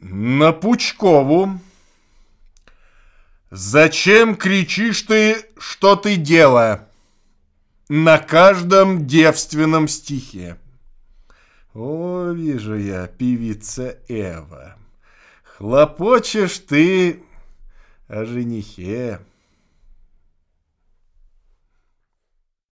На Пучкову. Зачем кричишь ты, что ты дело? На каждом девственном стихе. О, вижу я, певица Эва. Хлопочешь ты о женихе.